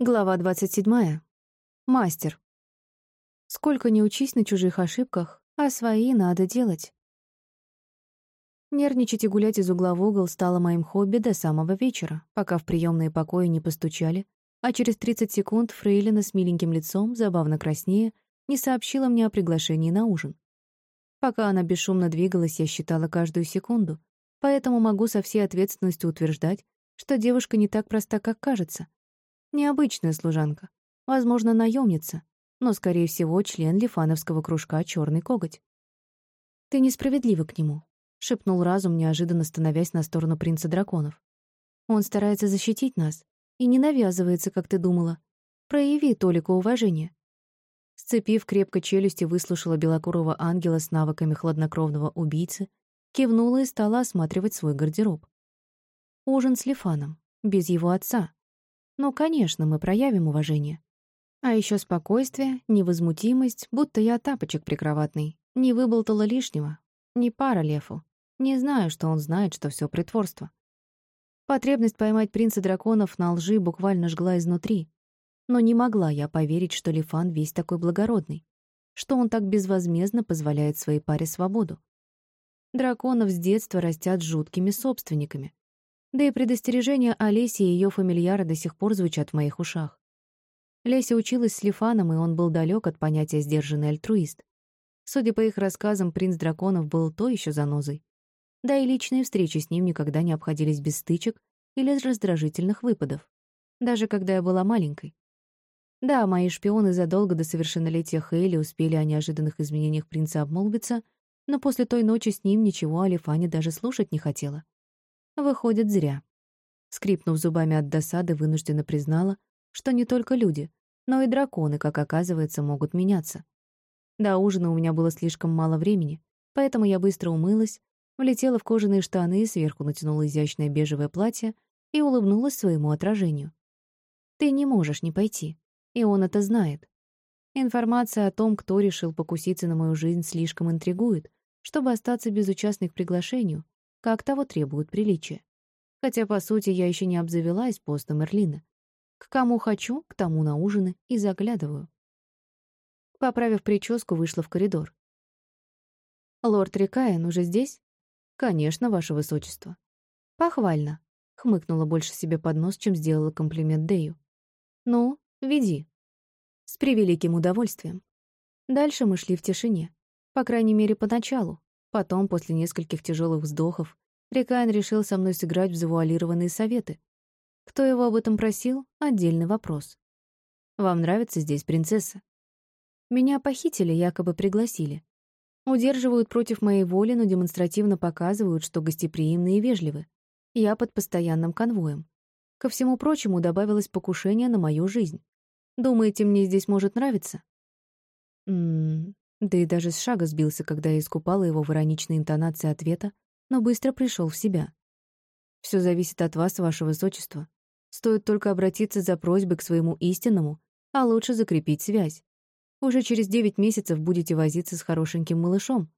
Глава 27. Мастер. Сколько не учись на чужих ошибках, а свои надо делать. Нервничать и гулять из угла в угол стало моим хобби до самого вечера, пока в приемные покои не постучали, а через 30 секунд Фрейлина с миленьким лицом, забавно краснее, не сообщила мне о приглашении на ужин. Пока она бесшумно двигалась, я считала каждую секунду, поэтому могу со всей ответственностью утверждать, что девушка не так проста, как кажется — Необычная служанка. Возможно, наемница, но, скорее всего, член лифановского кружка «Черный коготь». «Ты несправедлива к нему», — шепнул разум, неожиданно становясь на сторону принца драконов. «Он старается защитить нас и не навязывается, как ты думала. Прояви толику уважения». Сцепив крепко челюсти, выслушала белокурого ангела с навыками хладнокровного убийцы, кивнула и стала осматривать свой гардероб. Ужин с Лифаном, без его отца, ну, конечно, мы проявим уважение. А еще спокойствие, невозмутимость, будто я тапочек прикроватный. Не выболтала лишнего. Не пара Лефу. Не знаю, что он знает, что все притворство. Потребность поймать принца драконов на лжи буквально жгла изнутри. Но не могла я поверить, что Лифан весь такой благородный. Что он так безвозмездно позволяет своей паре свободу. Драконов с детства растят жуткими собственниками. Да и предостережения Олеси и ее фамильяра до сих пор звучат в моих ушах. Леся училась с Лифаном, и он был далек от понятия «сдержанный альтруист». Судя по их рассказам, принц драконов был то еще занозой. Да и личные встречи с ним никогда не обходились без стычек или раздражительных выпадов. Даже когда я была маленькой. Да, мои шпионы задолго до совершеннолетия Хейли успели о неожиданных изменениях принца обмолвиться, но после той ночи с ним ничего о Лифане даже слушать не хотела. Выходит, зря. Скрипнув зубами от досады, вынужденно признала, что не только люди, но и драконы, как оказывается, могут меняться. До ужина у меня было слишком мало времени, поэтому я быстро умылась, влетела в кожаные штаны и сверху натянула изящное бежевое платье и улыбнулась своему отражению. «Ты не можешь не пойти, и он это знает. Информация о том, кто решил покуситься на мою жизнь, слишком интригует, чтобы остаться безучастной к приглашению, как того требуют приличия. Хотя, по сути, я еще не обзавелась постом Эрлина. К кому хочу, к тому на ужины и заглядываю. Поправив прическу, вышла в коридор. «Лорд Рикаен уже здесь?» «Конечно, ваше высочество». «Похвально», — хмыкнула больше себе под нос, чем сделала комплимент Дэю. «Ну, веди». С превеликим удовольствием. Дальше мы шли в тишине. По крайней мере, поначалу. Потом, после нескольких тяжелых вздохов, Рикайн решил со мной сыграть в завуалированные советы. Кто его об этом просил — отдельный вопрос. «Вам нравится здесь принцесса?» Меня похитили, якобы пригласили. Удерживают против моей воли, но демонстративно показывают, что гостеприимны и вежливы. Я под постоянным конвоем. Ко всему прочему добавилось покушение на мою жизнь. Думаете, мне здесь может нравиться? Ммм, да и даже с шага сбился, когда я искупала его в ироничной интонации ответа, но быстро пришел в себя. Все зависит от вас, ваше высочество. Стоит только обратиться за просьбой к своему истинному, а лучше закрепить связь. Уже через девять месяцев будете возиться с хорошеньким малышом.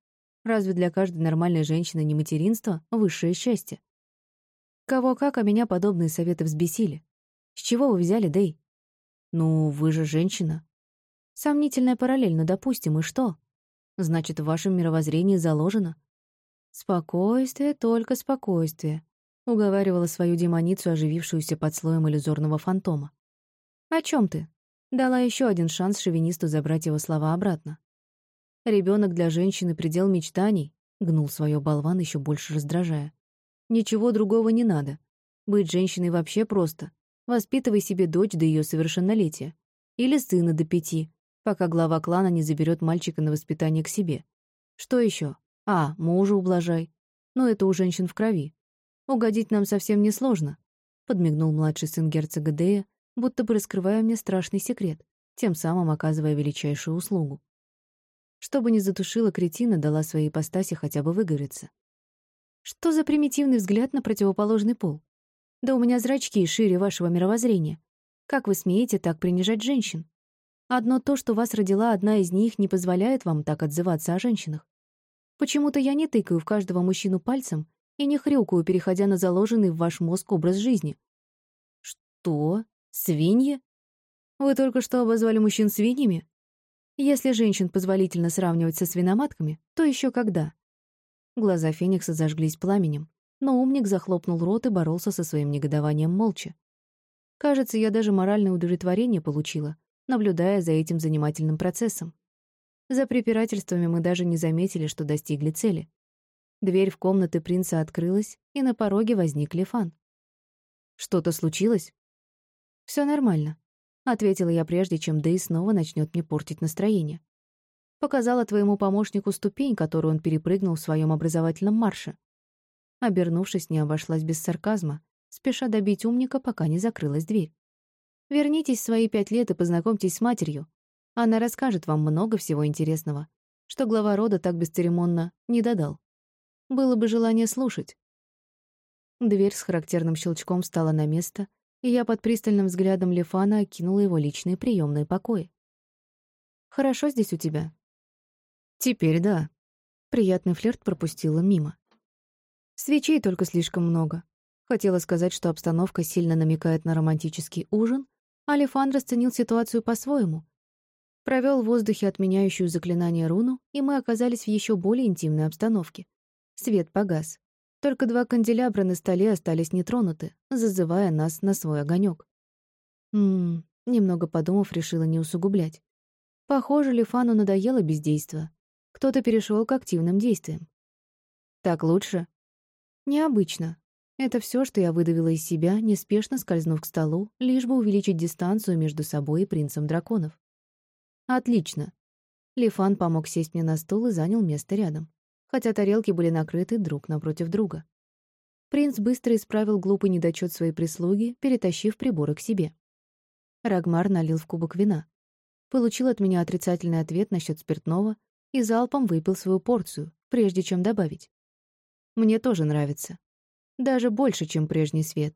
Разве для каждой нормальной женщины не материнство — высшее счастье? Кого как, а меня подобные советы взбесили. С чего вы взяли, Дэй? Ну, вы же женщина. Сомнительная параллель, но допустим, и что? Значит, в вашем мировоззрении заложено. Спокойствие, только спокойствие, уговаривала свою демоницу, оживившуюся под слоем иллюзорного фантома. О чем ты? Дала еще один шанс шовинисту забрать его слова обратно. Ребенок для женщины предел мечтаний, гнул свое болван, еще больше раздражая. Ничего другого не надо. Быть женщиной вообще просто. Воспитывай себе дочь до ее совершеннолетия. Или сына до пяти, пока глава клана не заберет мальчика на воспитание к себе. Что еще? А, мужа ублажай. Но это у женщин в крови. Угодить нам совсем несложно, подмигнул младший сын герцога Дея, будто бы раскрывая мне страшный секрет, тем самым оказывая величайшую услугу. Чтобы не затушила кретина, дала своей ипостаси хотя бы выгореться. Что за примитивный взгляд на противоположный пол? Да у меня зрачки шире вашего мировоззрения. Как вы смеете так принижать женщин? Одно то, что вас родила одна из них, не позволяет вам так отзываться о женщинах. Почему-то я не тыкаю в каждого мужчину пальцем и не хрюкаю, переходя на заложенный в ваш мозг образ жизни. Что? Свинья? Вы только что обозвали мужчин свиньями? Если женщин позволительно сравнивать со свиноматками, то еще когда? Глаза Феникса зажглись пламенем, но умник захлопнул рот и боролся со своим негодованием молча. Кажется, я даже моральное удовлетворение получила, наблюдая за этим занимательным процессом. За препирательствами мы даже не заметили, что достигли цели. Дверь в комнаты принца открылась, и на пороге возник Лефан. «Что-то случилось?» Все нормально», — ответила я прежде, чем Дэй снова начнет мне портить настроение. Показала твоему помощнику ступень, которую он перепрыгнул в своем образовательном марше. Обернувшись, не обошлась без сарказма, спеша добить умника, пока не закрылась дверь. Вернитесь в свои пять лет и познакомьтесь с матерью. Она расскажет вам много всего интересного, что глава рода так бесцеремонно не додал. Было бы желание слушать. Дверь с характерным щелчком встала на место, и я под пристальным взглядом Лефана окинула его личные приемные покои. «Хорошо здесь у тебя?» «Теперь да». Приятный флирт пропустила мимо. Свечей только слишком много. Хотела сказать, что обстановка сильно намекает на романтический ужин, а Лефан расценил ситуацию по-своему. Провел в воздухе отменяющую заклинание руну, и мы оказались в еще более интимной обстановке. Свет погас. Только два канделябра на столе остались нетронуты, зазывая нас на свой огонек. Ммм, немного подумав, решила не усугублять. Похоже, Лифану надоело бездейство. Кто-то перешел к активным действиям. Так лучше? Необычно. Это все, что я выдавила из себя, неспешно скользнув к столу, лишь бы увеличить дистанцию между собой и принцем драконов. Отлично. Лифан помог сесть мне на стул и занял место рядом хотя тарелки были накрыты друг напротив друга. Принц быстро исправил глупый недочет своей прислуги, перетащив приборы к себе. Рагмар налил в кубок вина. Получил от меня отрицательный ответ насчет спиртного и залпом выпил свою порцию, прежде чем добавить. Мне тоже нравится. Даже больше, чем прежний свет.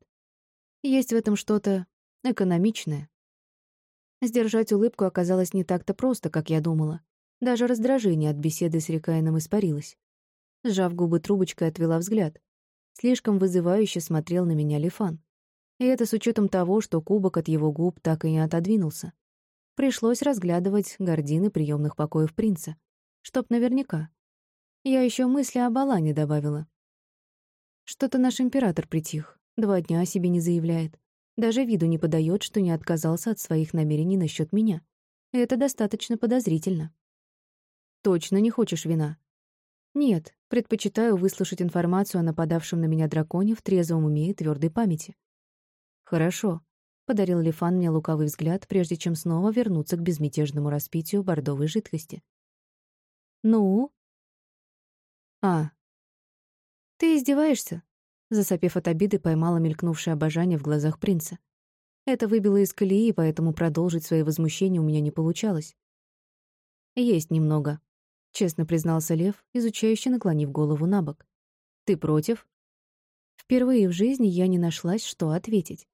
Есть в этом что-то экономичное. Сдержать улыбку оказалось не так-то просто, как я думала. Даже раздражение от беседы с Рикаином испарилось. Сжав губы трубочкой, отвела взгляд. Слишком вызывающе смотрел на меня Лифан. И это с учетом того, что кубок от его губ так и не отодвинулся. Пришлось разглядывать гардины приемных покоев принца. Чтоб наверняка. Я еще мысли о Балане добавила. Что-то наш император притих. Два дня о себе не заявляет. Даже виду не подает, что не отказался от своих намерений насчет меня. Это достаточно подозрительно. «Точно не хочешь вина?» «Нет, предпочитаю выслушать информацию о нападавшем на меня драконе в трезвом уме и твердой памяти». «Хорошо», — подарил Лифан мне лукавый взгляд, прежде чем снова вернуться к безмятежному распитию бордовой жидкости. «Ну?» «А». «Ты издеваешься?» Засопев от обиды, поймала мелькнувшее обожание в глазах принца. Это выбило из колеи, поэтому продолжить свои возмущения у меня не получалось. «Есть немного», честно признался Лев, изучающе наклонив голову на бок. «Ты против?» Впервые в жизни я не нашлась, что ответить.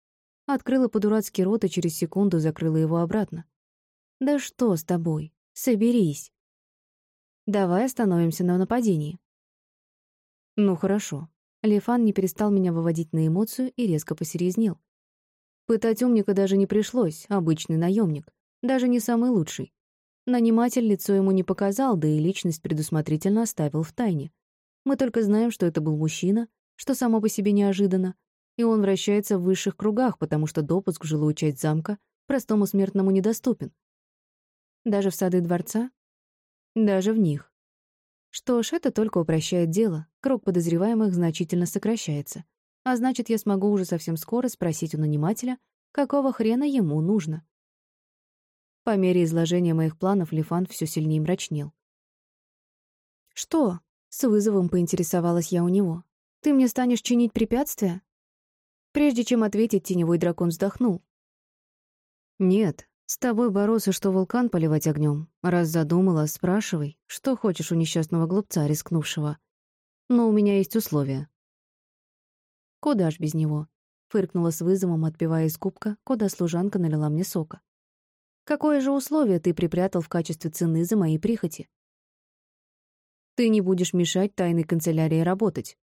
Открыла по-дурацки рот и через секунду закрыла его обратно. «Да что с тобой? Соберись!» «Давай остановимся на нападении». «Ну хорошо». Лефан не перестал меня выводить на эмоцию и резко посерьезнел. Пытать умника даже не пришлось, обычный наемник, даже не самый лучший. Наниматель лицо ему не показал, да и личность предусмотрительно оставил в тайне. Мы только знаем, что это был мужчина, что само по себе неожиданно, и он вращается в высших кругах, потому что допуск в жилую часть замка простому смертному недоступен. Даже в сады дворца? Даже в них. Что ж, это только упрощает дело, круг подозреваемых значительно сокращается, а значит, я смогу уже совсем скоро спросить у нанимателя, какого хрена ему нужно. По мере изложения моих планов Лифан все сильнее мрачнел. «Что?» — с вызовом поинтересовалась я у него. «Ты мне станешь чинить препятствия?» Прежде чем ответить, теневой дракон вздохнул. «Нет, с тобой бороться, что вулкан поливать огнем. Раз задумала, спрашивай, что хочешь у несчастного глупца, рискнувшего. Но у меня есть условия». «Куда ж без него?» — фыркнула с вызовом, отпивая из кубка, куда служанка налила мне сока. Какое же условие ты припрятал в качестве цены за мои прихоти? Ты не будешь мешать тайной канцелярии работать.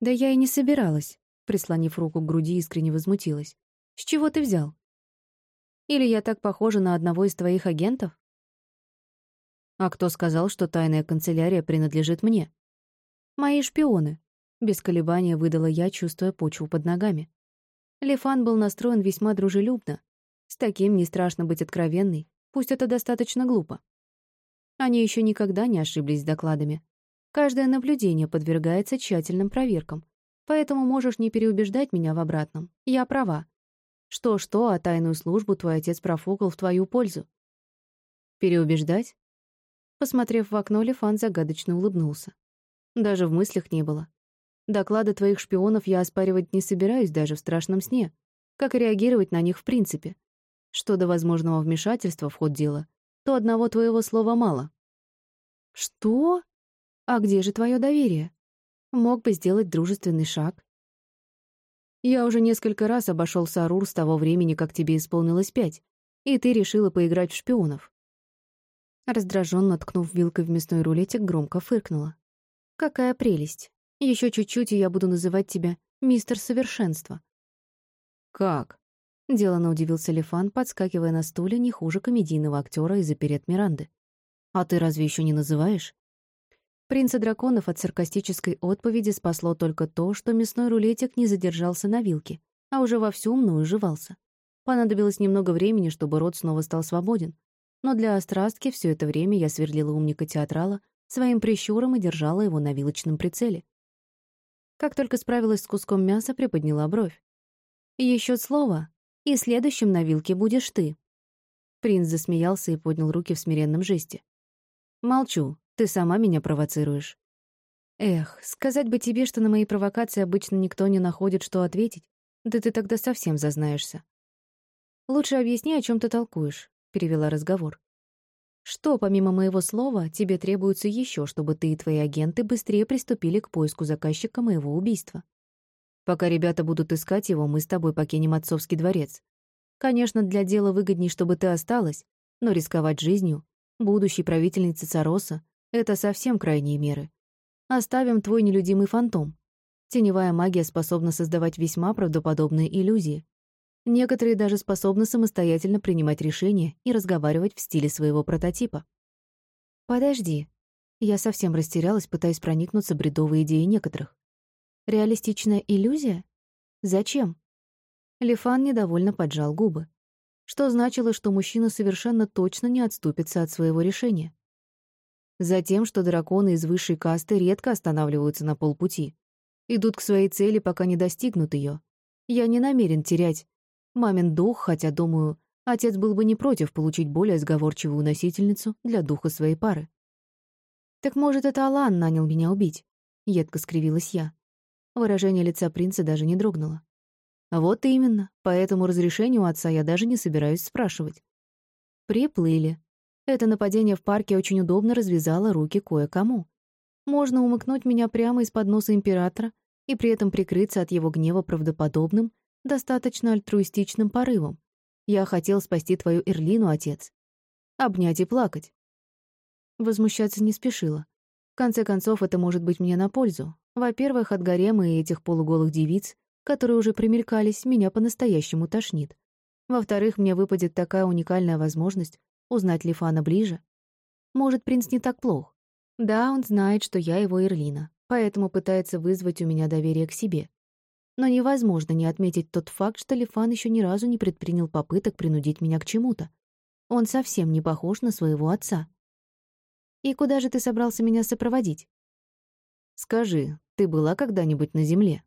Да я и не собиралась, прислонив руку к груди, искренне возмутилась. С чего ты взял? Или я так похожа на одного из твоих агентов? А кто сказал, что тайная канцелярия принадлежит мне? Мои шпионы. Без колебания выдала я, чувствуя почву под ногами. Лифан был настроен весьма дружелюбно. С таким не страшно быть откровенной, пусть это достаточно глупо. Они еще никогда не ошиблись с докладами. Каждое наблюдение подвергается тщательным проверкам, поэтому можешь не переубеждать меня в обратном. Я права. Что-что, а тайную службу твой отец профукал в твою пользу. Переубеждать? Посмотрев в окно, Лефан загадочно улыбнулся. Даже в мыслях не было. Доклады твоих шпионов я оспаривать не собираюсь даже в страшном сне. Как реагировать на них в принципе. Что до возможного вмешательства в ход дела, то одного твоего слова мало. Что? А где же твое доверие? Мог бы сделать дружественный шаг. Я уже несколько раз обошел Сарур с того времени, как тебе исполнилось пять, и ты решила поиграть в шпионов. Раздраженно ткнув вилкой в мясной рулетик, громко фыркнула. «Какая прелесть! Еще чуть-чуть, и я буду называть тебя мистер Совершенство». «Как?» — делано удивился Лефан, подскакивая на стуле не хуже комедийного актера из оперет Миранды. «А ты разве еще не называешь?» Принца драконов от саркастической отповеди спасло только то, что мясной рулетик не задержался на вилке, а уже вовсю мною жевался. Понадобилось немного времени, чтобы рот снова стал свободен. Но для острастки все это время я сверлила умника-театрала своим прищуром и держала его на вилочном прицеле. Как только справилась с куском мяса, приподняла бровь. Еще слово, и следующим на вилке будешь ты». Принц засмеялся и поднял руки в смиренном жесте. «Молчу, ты сама меня провоцируешь». «Эх, сказать бы тебе, что на мои провокации обычно никто не находит, что ответить, да ты тогда совсем зазнаешься». «Лучше объясни, о чем ты толкуешь», — перевела разговор. «Что, помимо моего слова, тебе требуется еще, чтобы ты и твои агенты быстрее приступили к поиску заказчика моего убийства?» Пока ребята будут искать его, мы с тобой покинем отцовский дворец. Конечно, для дела выгодней, чтобы ты осталась, но рисковать жизнью, будущей правительницы Цароса, это совсем крайние меры. Оставим твой нелюдимый фантом. Теневая магия способна создавать весьма правдоподобные иллюзии. Некоторые даже способны самостоятельно принимать решения и разговаривать в стиле своего прототипа. Подожди. Я совсем растерялась, пытаясь проникнуться бредовой идеей некоторых. Реалистичная иллюзия? Зачем? Лифан недовольно поджал губы. Что значило, что мужчина совершенно точно не отступится от своего решения. Затем, что драконы из высшей касты редко останавливаются на полпути. Идут к своей цели, пока не достигнут ее. Я не намерен терять мамин дух, хотя, думаю, отец был бы не против получить более сговорчивую носительницу для духа своей пары. «Так, может, это Алан нанял меня убить?» — едко скривилась я. Выражение лица принца даже не дрогнуло. Вот именно, поэтому разрешению у отца я даже не собираюсь спрашивать. Приплыли. Это нападение в парке очень удобно развязало руки кое-кому. Можно умыкнуть меня прямо из-под носа императора и при этом прикрыться от его гнева правдоподобным, достаточно альтруистичным порывом. Я хотел спасти твою Эрлину, отец. Обнять и плакать. Возмущаться не спешила. В конце концов, это может быть мне на пользу. Во-первых, от гарема и этих полуголых девиц, которые уже примелькались, меня по-настоящему тошнит. Во-вторых, мне выпадет такая уникальная возможность узнать Лифана ближе. Может, принц не так плох. Да, он знает, что я его Ирлина, поэтому пытается вызвать у меня доверие к себе. Но невозможно не отметить тот факт, что Лифан еще ни разу не предпринял попыток принудить меня к чему-то. Он совсем не похож на своего отца. «И куда же ты собрался меня сопроводить?» «Скажи, ты была когда-нибудь на Земле?»